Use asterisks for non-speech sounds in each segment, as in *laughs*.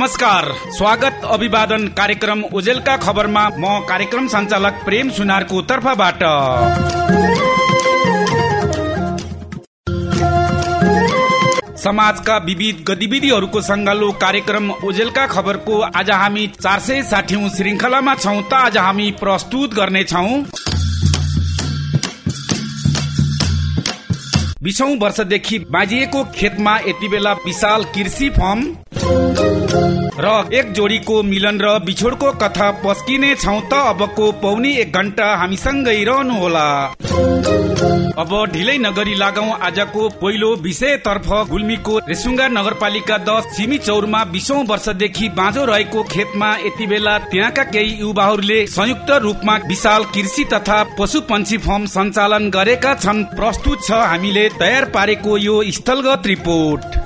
नमस्कार। स्वागत अभिवादन कार्यक्रम ओजेलका खबरमा म कार्यक्रम सञ्चालक प्रेम सुनारको तर्फबाट। समाजका विविध गतिविधिहरूको सङ्गालो कार्यक्रम ओजेलका खबरको आज हामी चार सय साठी श्रृङ्खलामा छौँ त आज हामी प्रस्तुत गर्नेछौ। बिसौं वर्षदेखि बाजिएको खेतमा यति बेला विशाल कृषि फर्म। र एक जोडीको मिलन र बिछोडको कथा पस्किने छौ त अबको पौनी एक घण्टा हामीसँगै रहनुहोला। अब ढिलै नगरी लागौ आजको पहिलो विषयतर्फ गुल्मीको रेसुङ्गा नगरपालिका दस सिमी चौरमा बिसौं वर्षदेखि बाँझो रहेको खेतमा यति बेला त्यहाँका केही युवाहरूले संयुक्त रूपमा विशाल कृषि तथा पशु पंक्षी फर्म सञ्चालन गरेका छन्। प्रस्तुत छ हामीले तयार पारेको यो स्थलगत रिपोर्ट।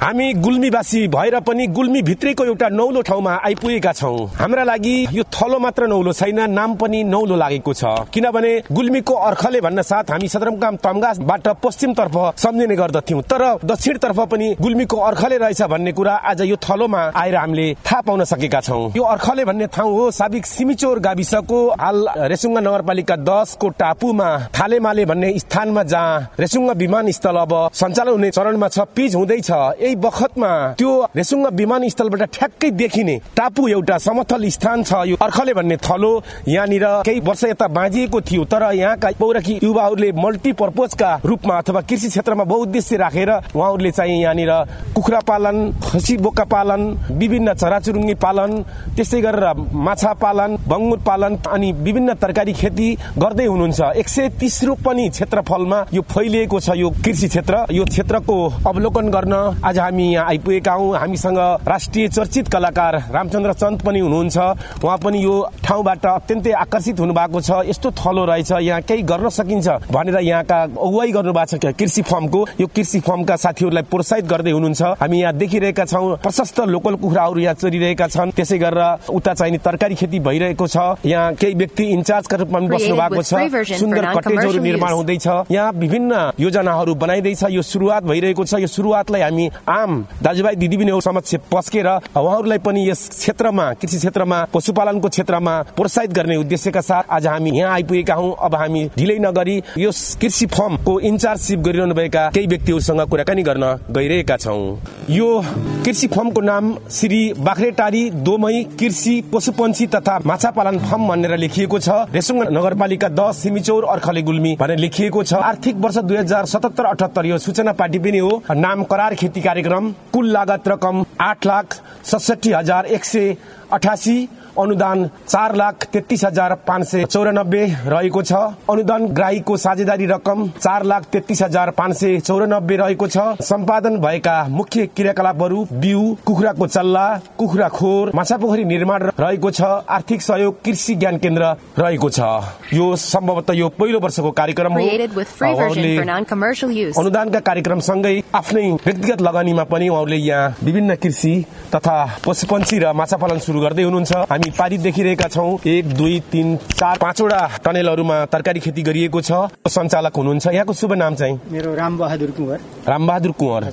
हामी गुल्मीवासी भएर पनि गुल्मी भित्रैको एउटा नौलो ठाउँमा आइपुगेका छौँ। हाम्रा लागि यो थलो मात्र नौलो छैन नाम पनि नौलो लागेको छ। किनभने गुल्मीको अर्खले भन्न साथ हामी सदरमुकाम तमगासबाट पश्चिमतर्फ सम्झिने गर्दथ्यौँ। तर दक्षिणतर्फ पनि गुल्मीको अर्खले रहेछ भन्ने कुरा आज यो थलोमा आएर हामीले थाहा पाउन सकेका छौँ। यो अर्खले भन्ने ठाउँ हो साबिक सिमिचोर गाविसको हाल रेसुङ्गा नगरपालिका दसको टापुमा। थालेमाले भन्ने स्थानमा जहाँ रेसुङ्गा विमानस्थल अब सञ्चालन हुने चरणमा छ पिच हुँदैछ। यही बखतमा त्यो रेसुङ्ग विमानस्थलबाट ठ्याक्कै देखिने टापु एउटा समथल स्थान छ यो अर्खले भन्ने थलो। यहाँनिर केही वर्ष यता बाँझिएको थियो तर यहाँका पौरखी युवाहरूले मल्टिपर्पोजका रूपमा अथवा कृषि क्षेत्रमा बहुद्देश्य राखेर उहाँहरूले चाहिँ यहाँनिर कुखुरा पालन खसी बोका पालन विभिन्न चराचुरुङ्गी पालन त्यस्तै गरेर माछा पालन बङ्गुर पालन अनि विभिन्न तरकारी खेती गर्दै हुनुहुन्छ। एक सय तिस रोपनी क्षेत्रफलमा यो फैलिएको छ यो कृषि क्षेत्र। यो क्षेत्रको अवलोकन गर्न आज हामी यहाँ आइपुगेका हौ। हामीसँग राष्ट्रिय चर्चित कलाकार रामचन्द्र चन्द पनि हुनुहुन्छ। उहाँ पनि यो ठाउँबाट अत्यन्तै आकर्षित हुनु भएको छ। यस्तो थलो रहेछ यहाँ केही गर्न सकिन्छ भनेर यहाँका अगुवाई गर्नु भएको छ कृषि फर्मको। यो कृषि फर्मका साथीहरूलाई प्रोत्साहित गर्दै हुनुहुन्छ। हामी यहाँ देखिरहेका छौँ प्रशस्त लोकल कुखुराहरू यहाँ चरिरहेका छन्। त्यसै गरेर उता चाहिने तरकारी खेती भइरहेको छ। यहाँ केही व्यक्ति इन्चार्जका रूपमा बस्नु भएको छ। सुन्दर कटेजहरू निर्माण हुँदैछ। यहाँ विभिन्न योजनाहरू बनाइँदैछ। यो सुरुवात भइरहेको छ। यो सुरुवातलाई हामी आम दाजुभाइ दिदीबहिनीहरू समक्ष पस्केर उहाँहरूलाई पनि यस क्षेत्रमा कृषि क्षेत्रमा पशुपालनको क्षेत्रमा प्रोत्साहित गर्ने उद्देश्यका साथ आज हामी यहाँ आइपुगेका हौँ। अब हामी ढिलै नगरी यो कृषि फर्मको इन्चार्जसिप गरिरहनु भएका केही व्यक्तिहरूसँग कुराकानी गर्न गइरहेका छौँ। यो कृषि फर्मको नाम श्री बाख्रेटारी दोमई कृषि पशुपन्छी तथा माछा पालन फर्म भनेर लेखिएको छ। रेसुङ नगरपालिका दस सिमिचौर अर्खले गुल्मी भनेर लेखिएको छ। आर्थिक वर्ष दुई हजार सतहत्तर अठहत्तर यो सूचना पार्टी पनि हो। नाम करार खेती कार्यक्रम कुल लागत रकम आठ लाख सडसठी हजार एक सय अठासी अनुदान चार लाख तेत्तिस हजार पाँच सय चौरानब्बे रहेको छ। अनुदान ग्राहीको साझेदारी रकम चार लाख तेत्तिस हजार पाँच सय चौरानब्बे रहेको छ। सम्पादन भएका मुख्य क्रियाकलापहरू बिउ कुखुराको चल्ला कुखुरा खोर माछा पोखरी निर्माण रहेको छ। आर्थिक सहयोग कृषि ज्ञान केन्द्र रहेको छ। यो सम्भवतः यो पहिलो वर्षको कार्यक्रम हो। अनुदानका कार्यक्रम सँगै आफ्नै व्यक्तिगत लगानीमा पनि उहाँहरूले यहाँ विभिन्न कृषि तथा पशुपन्छी र माछा पालन शुरू गर्दै हुनुहुन्छ। हामी पारित देखिरहेका छौँ। एक दुई तिन चार पाँचवटा टनेलहरूमा तरकारी खेती गरिएको छ। सञ्चालक हुनुहुन्छ। यहाँको शुभ नाम चाहिँ? मेरो रामबहादुर कुँवर। रामबहादुर कुँवर।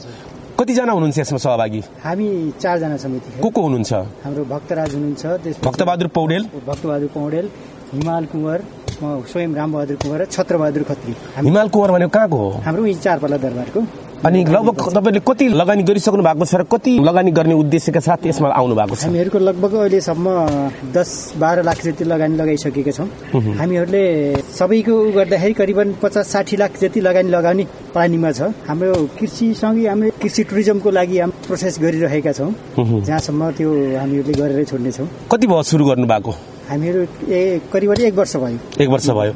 कतिजना हुनुहुन्छ यसमा सहभागी? हामी चारजना समिति को को हुनुहुन्छ? हाम्रो भक्तराज हुनुहुन्छ भक्तबहादुर पौडेल। भक्तबहादुर पौडेल हिमाल कुँवर स्वयं रामबहादुर कुँवर र छत्रबहादुर खत्री। हिमाल कुँवर भनेको कहाँको हो? हाम्रो यही चारपाला दरबारको। अनि लगभग तपाईँले कति लगानी गरिसक्नु भएको छ र कति लगानी गर्ने उद्देश्यका साथ यसमा आउनु भएको छ? हामीहरूको लगभग अहिलेसम्म दस बाह्र लाख जति लगानी लगाइसकेका छौँ। हामीहरूले सबैको उ गर्दाखेरि करिबन पचास साठी लाख जति लगानी लगाउने प्लानिङमा छ। हाम्रो कृषिसँगै हामीले कृषि टुरिज्मको लागि हामी प्रोसेस गरिरहेका छौँ। जहाँसम्म त्यो हामीहरूले गरेरै छोड्नेछौँ। कति भयो सुरु गर्नु भएको हामीहरू ए करिबन एक वर्ष भयो। एक वर्ष भयो।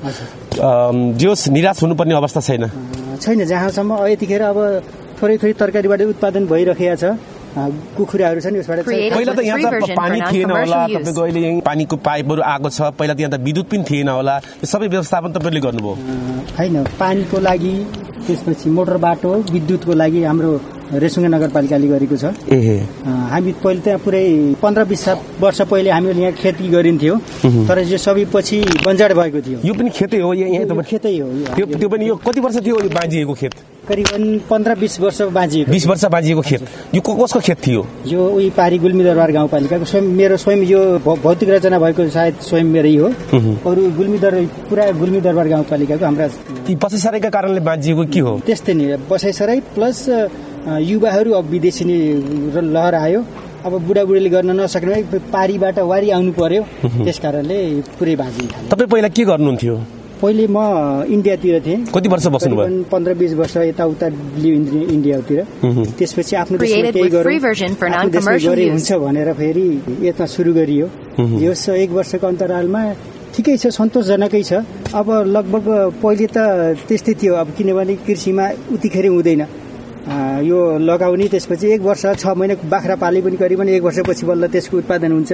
जोस् निराश हुनुपर्ने अवस्था छैन? छैन जहाँसम्म यतिखेर अब थोरै थोरै तरकारीबाट उत्पादन भइरहेको छ। कुखुराहरू छन् यसबाट पहिला त यहाँ त पानी थिएन होला तपाईँको अहिले यहीँ पानीको पाइपहरू आएको छ पहिला त यहाँ त विद्युत पनि थिएन होला। यो सबै व्यवस्थापन तपाईँले गर्नुभयो। होइन पानीको लागि त्यसपछि मोटर बाटो विद्युतको लागि हाम्रो रेसुङ्गा नगरपालिकाले गरेको छ। हामी पहिले त्यहाँ पुरै पन्ध्र बिस वर्ष पहिले हामीले यहाँ खेती गरिन्थ्यो। तर यो सबै पछि बन्जाड भएको थियो। यो पनि खेतै हो खेतै हो त्यो पनि यो कति वर्ष थियो यो बाँझिएको खेत? करिबन पन्ध्र बिस वर्ष बाँचिएको बिस वर्ष बाँझिएको खेत। यो कसको खेत थियो? यो उही पारी गुल्मी दरबार गाउँपालिकाको। स्वयं मेरो स्वयं यो भौतिक रचना भएको सायद स्वयं मेरै हो। अरू गुल्मी दर पुरा गुल्मी दरबार गाउँपालिकाको हाम्रा पछिसरेका कारणले बाँझिएको के हो? त्यस्तै नि बसाइसराई प्लस युवाहरू अब विदेशी नि र लहर आयो। अब बुढाबुढीले गर्न नसक्ने भए पारीबाट वारी आउनु पर्यो। त्यस कारणले पुरै बाँझी तपाईँ पहिला के गर्नुहुन्थ्यो? पहिले म इन्डियातिर थिएँ। कति वर्ष बस्नुभयो? करिबन पन्ध्र बिस वर्ष यताउता इन्डियातिर। त्यसपछि आफ्नो देशमा केही गरौँ. हुन्छ भनेर फेरि यता सुरु गरियो। यो एक वर्षको अन्तरालमा ठिकै छ सन्तोषजनकै छ। अब लगभग पहिले त त्यस्तै थियो। अब किनभने कृषिमा उतिखेर हुँदैन। यो लगाउने त्यसपछि एक वर्ष छ महिना बाख्रा पाले पनि करिबन एक वर्षपछि बल्ल त्यसको उत्पादन हुन्छ।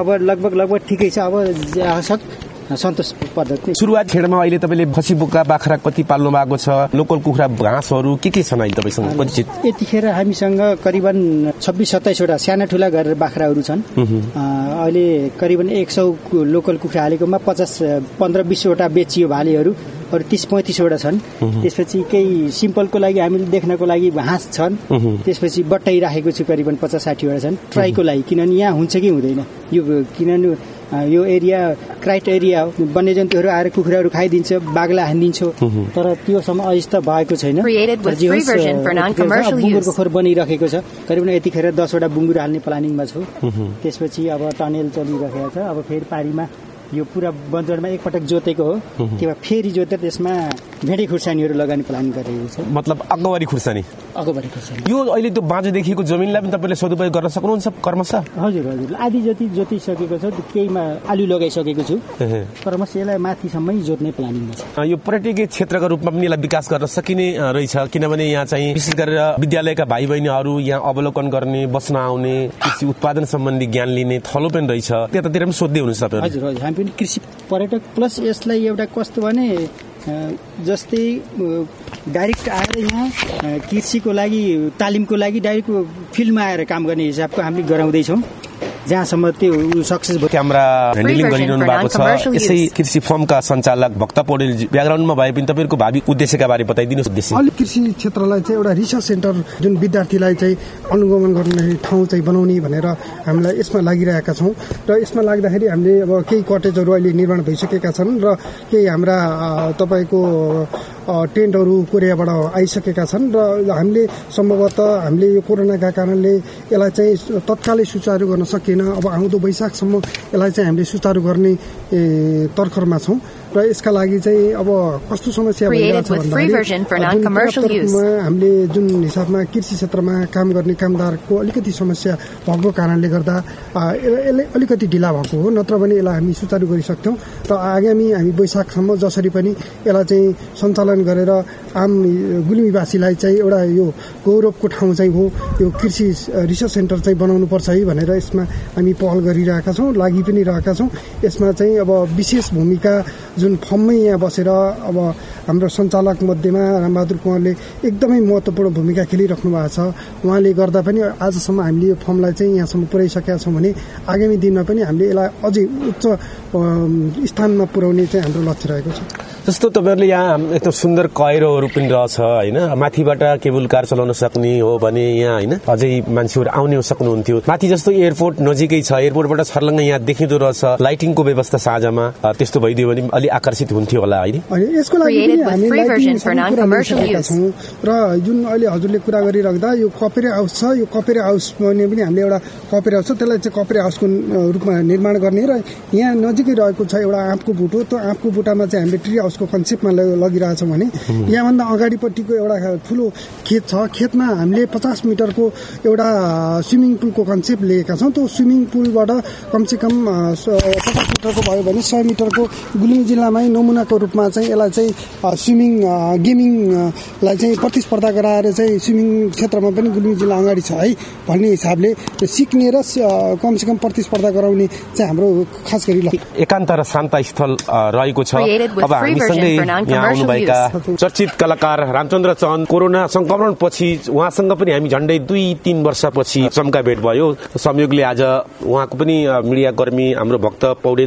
अब लगभग लगभग ठिकै छ। अब जहाँसक सन्तोष पद्धति सुरुवात खेडमा अहिले तपाईँले खसी बोका बाख्रा कति पाल्नु भएको छ? लोकल कुखुरा घाँसहरू के के छन् अहिले तपाईँसँग कति चित यतिखेर हामीसँग करिबन छब्बिस सत्ताइसवटा साना ठुला गरेर बाख्राहरू छन्। अहिले करिबन एक सौ लोकल कुखुरा हालेकोमा पचास पन्ध्र बिसवटा बेचियो भालेहरू। अरू तिस पैँतिसवटा छन्। त्यसपछि केही सिम्पलको लागि हामीले देख्नको लागि हाँस छन्। त्यसपछि बट्टाइ राखेको छु करिबन पचास साठीवटा छन् ट्राईको लागि किनभने यहाँ हुन्छ कि हुँदैन। यो किनभने यो एरिया क्राइट एरिया हो। वन्यजन्तुहरू आएर कुखुराहरू खाइदिन्छ बाघलाई हानिदिन्छ। तर त्योसम्म अझै त भएको छैन। बुङ्गुरको. खोर बनिरहेको छ। करिबन यतिखेर दसवटा बुङ्गुर हाल्ने प्लानिङमा छु। त्यसपछि अब टनेल चलिरहेको छ। अब फेरि पारीमा यो पुरा बन्जरमा एकपटक जोतेको हो। त्यो फेरि जोतेर त्यसमा भेडे खुर्सानीहरू लगाउने प्लान गरेको छ। मतलब अगवारी खुर्सानी? खुर्सानी यो अहिले त्यो बाँझो देखिएको जमिनलाई पनि तपाईँले सदुपयोग गर्न सक्नुहुन्छ कर्मशः हजुर हजुर। आधी जति जोतिसकेको छ केहीमा आलु लगाइसकेको छु। क्रमश यसलाई माथिसम्मै जोत्ने प्लानिङमा छ यो पर्यटकीय क्षेत्रका रूपमा पनि यसलाई विकास गर्न सकिने रहेछ। किनभने यहाँ चाहिँ विशेष गरेर विद्यालयका भाइ बहिनीहरू यहाँ अवलोकन गर्ने बस्न आउने कृषि उत्पादन सम्बन्धी ज्ञान लिने थलो पनि रहेछ। त्यतातिर पनि सोध्दै हुनुहुन्छ हजुर हजुर। हामी पनि कृषि पर्यटक प्लस यसलाई एउटा कस्तो भने जस्तै डाइरेक्ट आएर यहाँ कृषिको लागि तालिमको लागि डाइरेक्ट फिल्डमा आएर काम गर्ने हिसाबको हामीले गराउँदैछौँ। जहाँसम्म त्यो सक्सेस भयो। क्यामेरा ह्यान्डलिङ गरिरहनु भएको छ। यसै. कृषि फर्मका सञ्चालक भक्त पौडेल ब्याकग्राउन्डमा भए पनि तपाईँहरूको भावी उद्देश्यका बारे बताइदिनुहोस् उद्देश्य। अहिले कृषि क्षेत्रलाई चाहिँ एउटा रिसर्च सेन्टर जुन विद्यार्थीलाई चाहिँ अनुगमन गर्ने ठाउँ चाहिँ बनाउने भनेर हामीलाई यसमा लागिरहेका छौँ। र यसमा लाग्दाखेरि हामीले अब केही कटेजहरू अहिले निर्माण भइसकेका छन् र केही हाम्रा तपाईँको टेन्टहरू कोरियाबाट आइसकेका छन् र हामीले सम्भवतः हामीले यो कोरोनाका कारणले यसलाई चाहिँ तत्कालै सुचारू गर्न सकिएन। अब आउँदो वैशाखसम्म यसलाई चाहिँ हामीले सुचारू गर्ने तर्खरमा छौँ। र यसका लागि चाहिँ अब कस्तो समस्या Created भइरहेछ with free भन्दाखेरि version for जुन non-commercial पर्याप्त use. रूपमा हामीले जुन हिसाबमा कृषि क्षेत्रमा काम गर्ने कामदारको अलिकति समस्या भएको कारणले गर्दा आ, यसले अलिकति ढिला भएको हो नत्र भने यसलाई हामी सुचारू गरिसक्थ्यौँ र आगामी हामी वैशाखसम्म जसरी पनि यसलाई चाहिँ सञ्चालन गरेर आम गुल्मीवासीलाई चाहिँ एउटा यो गौरवको ठाउँ चाहिँ हो यो कृषि रिसर्च सेन्टर चाहिँ बनाउनु पर्छ है भनेर यसमा हामी पहल गरिरहेका छौँ लागि पनि रहेका छौँ यसमा चाहिँ अब विशेष भूमिका जुन फर्ममै यहाँ बसेर अब हाम्रो सञ्चालक मध्येमा रामबहादुर कुँवरले एकदमै महत्त्वपूर्ण भूमिका खेलिराख्नु भएको छ। उहाँले गर्दा पनि आजसम्म हामीले यो फर्मलाई चाहिँ यहाँसम्म पुर्याइसकेका छौँ भने आगामी दिनमा पनि हामीले यसलाई अझै उच्च स्थानमा पुर्याउने चाहिँ हाम्रो लक्ष्य रहेको छ। जस्तो तपाईँहरूले यहाँ एकदम सुन्दर कैरोहरू पनि रहेछ होइन? माथिबाट केबल कार चलाउन सक्ने हो भने यहाँ होइन? अझै मान्छेहरू आउने सक्नुहुन्थ्यो। माथि जस्तो एयरपोर्ट नजिकै छ एयरपोर्टबाट छर्लङ्ग यहाँ देखिँदो रहेछ। लाइटिङको व्यवस्था साँझमा त्यस्तो भइदियो भने अलिक आकर्षित हुन्थ्यो होला होइन? अनि यसको लागि र जुन अहिले हजुरले कुरा गरिराख्दा यो कपेरे हाउस छ यो कपेरे हाउस भने पनि हामीले एउटा कपेरे हाउस छ त्यसलाई चाहिँ कपेरे हाउसको रूपमा निर्माण गर्ने। र यहाँ नजिकै रहेको छ एउटा आँपको बुटो त्यो आँपको बुटामा चाहिँ हामीले ट्री हाउसको कन्सेप्टमा लगिरहेछौँ भने यहाँभन्दा अगाडिपट्टिको एउटा ठुलो खेत छ। खेतमा हामीले पचास मिटरको एउटा स्विमिङ पुलको कन्सेप्ट लिएका छौँ। त्यो स्विमिङ पुलबाट कमसेकम मिटरको भयो भने सय मिटरको गुल्मी जिल्लामै नमुनाको रूपमा चाहिँ यसलाई चाहिँ स्विमिङ गेमिङलाई चाहिँ प्रतिस्पर्धा गराएर चाहिँ स्विमिङ क्षेत्रमा पनि गुल्मी जिल्ला अगाडि छ है भन्ने हिसाबले सिक्ने र कमसेकम प्रतिस्पर्धा गराउने चाहिँ हाम्रो खास गरी एकान्त र शान्त स्थल रहेको छ अब हामीसँग यहाँ आउनुभएका. चर्चित कलाकार रामचन्द्र चन्द कोरोना संक्रमण पछि उहाँसँग पनि हामी झण्डै दुई तीन वर्षपछि चम्का भेट भयो संयोगले आज उहाँको पनि मिडिया कर्मी हाम्रो भक्त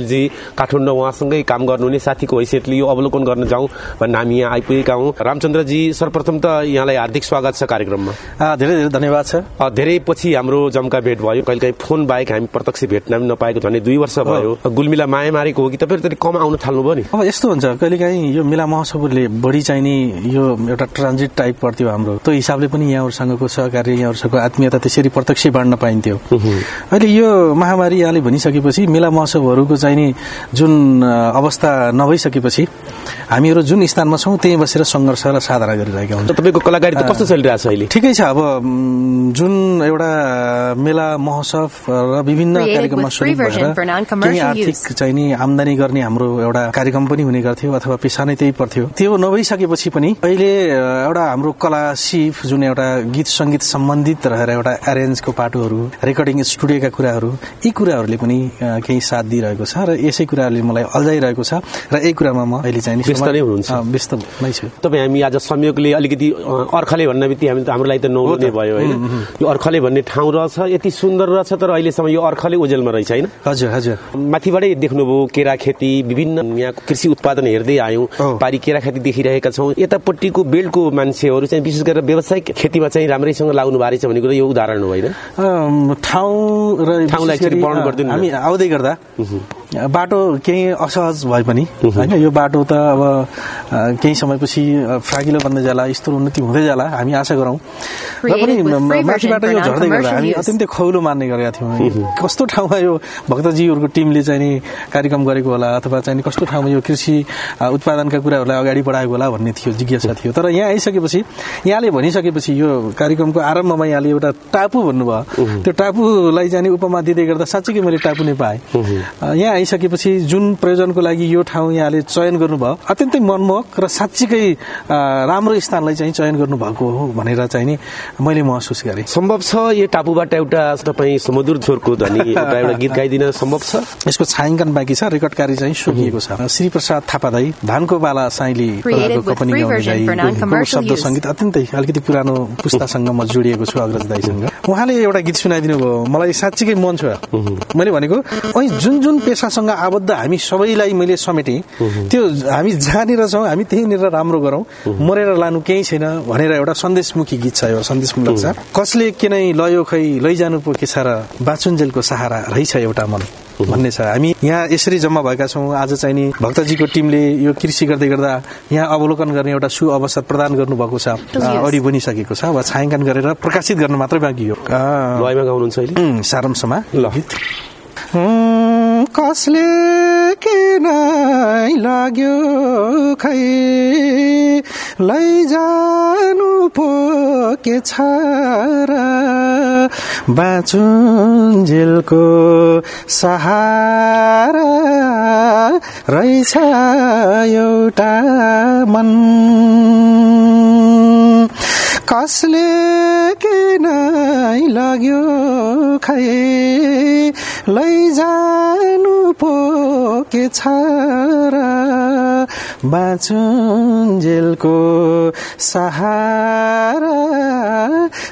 पौडेलजी काठमाडौँ उहाँसँगै काम गर्नुहुने साथीको हैसियतले यो अवलोकन गर्न जाउँ भन्ने हामी यहाँ आइपुगेका हौँ। रामचन्द्रजी सर्वप्रथम त यहाँलाई हार्दिक स्वागत छ कार्यक्रममा। धेरै धेरै धन्यवाद छ। धेरै पछि हाम्रो जम्का भेट भयो। कहिले काहीँ फोन बाहेक हामी प्रत्यक्ष भेट्न पनि नपाएको झन् दुई वर्ष भयो। गुल्मीलाई माया मारेको हो कि तपाईँहरू त कम आउन थाल्नुभयो नि? अब यस्तो हुन्छ। कहिलेकाहीँ यो मेला महोत्सवहरूले बढी चाहिने यो एउटा ट्रान्जिट टाइप पर्थ्यो हाम्रो। त्यो हिसाबले पनि यहाँहरूसँगको सहकार्य यहाँहरूसँगको आत्मीयता त्यसरी प्रत्यक्ष बाँड्न पाइन्थ्यो। अहिले यो महामारी यहाँले भनिसकेपछि मेला महोत्सवहरूको चाहिने जुन अवस्था नभइसकेपछि हामीहरू जुन स्थानमा छौँ त्यहीँ बसेर सङ्घर्ष र साधना गरिरहेका त हुन्छौँ। तपाईँको कलाकारी त कस्तो चलिरहेको छ अहिले? ठिकै छ। अब जुन एउटा मेला महोत्सव र विभिन्न कार्यक्रममा सुरु भएर केही आर्थिक use. चाहिने आमदानी गर्ने हाम्रो एउटा कार्यक्रम पनि हुने गर्थ्यो अथवा पेसा नै त्यही पर्थ्यो। त्यो नभइसकेपछि पनि अहिले एउटा हाम्रो कला सिप जुन एउटा गीत सङ्गीत सम्बन्धित रहेर एउटा एरेन्जको पाटोहरू रेकर्डिङ स्टुडियोका कुराहरू यी कुराहरूले पनि केही साथ दिइरहेको छ र यसै कुराहरूले मलाई अल्झाइरहेको छ र यही कुरामा म अहिले चाहिँ व्यस्त नै हुनुहुन्छ। व्यस्त नै छु। तपाईँ हामी आज संयोगले अलिकति अर्खले भन्ने बित्तिकै हामी त हाम्रो लागि त नौलो नै भयो होइन। यो अर्खले भन्ने ठाउँ रहेछ यति सुन्दर रहेछ तर अहिलेसम्म यो अर्खले ओजेलमा रहेछ होइन। हजुर हजुर। माथिबाटै देख्नुभयो केरा खेती विभिन्न यहाँको कृषि उत्पादन हेर्दै आयौँ। पारी केरा खेती देखिरहेका छौँ। यतापट्टिको बेल्टको मान्छेहरू चाहिँ विशेष गरेर व्यावसायिक खेतीमा चाहिँ राम्रैसँग लाग्नु भएको रहेछ भन्ने कुरो यो उदाहरण हो होइन। ठाउँ र ठाउँलाई। हामी आउँदै गर्दा बाटो केही असहज भए पनि होइन यो बाटो त अब केही समयपछि फ्रागिलो बन्दै जाला यस्तो उन्नति हुँदै जाला हामी आशा गरौँ। र पनि माथिबाट यो झर्दै गर्दा हामी. अत्यन्तै खौलो मान्ने गरेका थियौँ। कस्तो ठाउँमा यो भक्तजीहरूको टिमले चाहिँ नि कार्यक्रम गरेको होला अथवा चाहिँ नि कस्तो ठाउँमा यो कृषि उत्पादनका कुराहरूलाई अगाडि बढाएको होला भन्ने थियो जिज्ञासा थियो। तर यहाँ आइसकेपछि यहाँले भनिसकेपछि यो कार्यक्रमको आरम्भमा यहाँले एउटा टापु भन्नुभयो। त्यो टापुलाई चाहिँ नि उपमा दिँदै गर्दा साँच्चीकै मैले टापु नै पाएँ। यहाँ आइसकेपछि जुन प्रयोजनको लागि यो ठाउँ यहाँले चयन गर्नुभयो अत्यन्तै मनमोहक र साँच्चीकै राम्रो स्थानलाई चाहिँ चयन गर्नुभएको हो भनेर चाहिँ नि मैले महसुस गरेँ। सम्भव छ यो टापुबाट एउटा तपाईँ समुद्र छोरको ध्वनि *laughs* एउटा एउटा गीत गाइदिन सम्भव छ? यसको छायाङ्कन बाँकी छ रेकर्ड कार्य चाहिँ सकिएको छ। श्री प्रसाद थापा दाई धानको बाला साइली शब्द. सङ्गीत अत्यन्तै अलिकति पुरानो पुस्तासँग म जोडिएको छु अग्रज दाईसँग। उहाँले एउटा गीत सुनाइदिनु भयो मलाई साँच्चीकै मन छ। मैले भनेको अनि जुन जुन पेसासँग आबद्ध हामी सबैलाई मैले समेटेँ। त्यो हामी जहाँनिर छौँ हामी त्यहीँनिर राम्रो गरौँ। मरेर लानु केही छैन भनेर एउटा सन्देशमुखी गीत छ यो सन्देशमूलक छ। कसले के नै लयो खै लैजानु पो के छ र बाचुन्जेलको सहारा रहेछ एउटा मन भन्ने छ। हामी यहाँ यसरी जम्मा भएका छौँ। आज चाहिँ नि भक्तजीको टिमले यो कृषि गर्दै गर्दा यहाँ अवलोकन गर्ने एउटा सु अवसर प्रदान गर्नुभएको छ. अडि बनिसकेको छ अब छायाङ्कन गरेर प्रकाशित गर्न मात्रै बाँकी हो। सारांशमा ल। गीत। कसले किन लाग्यो खै? लैजानु पो के छ र? बाँचुन्जेलको सहारा रहेछ एउटा मन। कसले किन लाग्यो खै? लैजानु पो के छ र? बाँचुन्जेलको सहारा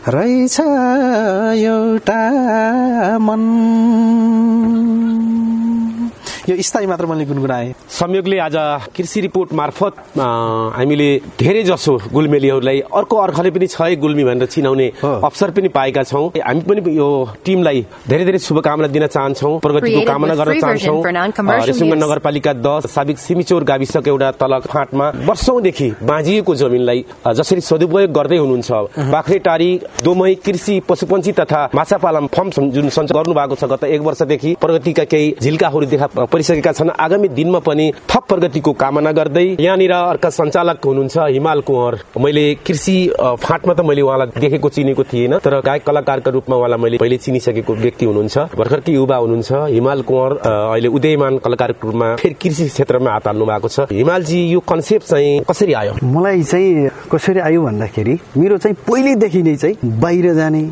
रहेछ एउटा मन। यो स्थायी मात्र मैले गुनगुनाएँ। संयोगले आज कृषि रिपोर्ट मार्फत हामीले धेरै जसो गुल्मेलीहरूलाई अर्को अर्खले पनि छ है गुल्मी भनेर चिनाउने। अवसर पनि पाएका छौँ। हामी पनि यो टिमलाई धेरै धेरै शुभकामना दिन चाहन्छौँ प्रगतिको कामना गर्न चाहन्छौँ। रेसुङ्गा. नगरपालिका दस साबिक सिमिचौर गाविसको एउटा तल फाँटमा वर्षौंदेखि बाँझिएको जमिनलाई जसरी सदुपयोग गर्दै हुनुहुन्छ। बाख्रेटारी दोमही कृषि पशुपन्छी तथा माछा पालन फर्म जुन सञ्चालन गर्नु भएको छ गत एक वर्षदेखि प्रगतिका केही झिल्काहरू देखा परिसकेका छन्। आगामी दिनमा पनि थप प्रगतिको कामना गर्दै यहाँनिर अर्का सञ्चालक हुनुहुन्छ हिमाल कुँवर। मैले कृषि फाँटमा त मैले उहाँलाई देखेको चिनेको थिएन तर गायक कलाकारका रूपमा उहाँलाई मैले पहिले चिनिसकेको व्यक्ति हुनुहुन्छ। भर्खरकै युवा हुनुहुन्छ हिमाल कुँवर अहिले उदयमान कलाकारको रूपमा फेरि कृषि क्षेत्रमा हात हाल्नु भएको छ। हिमालजी यो कन्सेप्ट चाहिँ कसरी आयो? मलाई चाहिँ कसरी आयो भन्दाखेरि मेरो चाहिँ पहिल्यैदेखि नै चाहिँ बाहिर जाने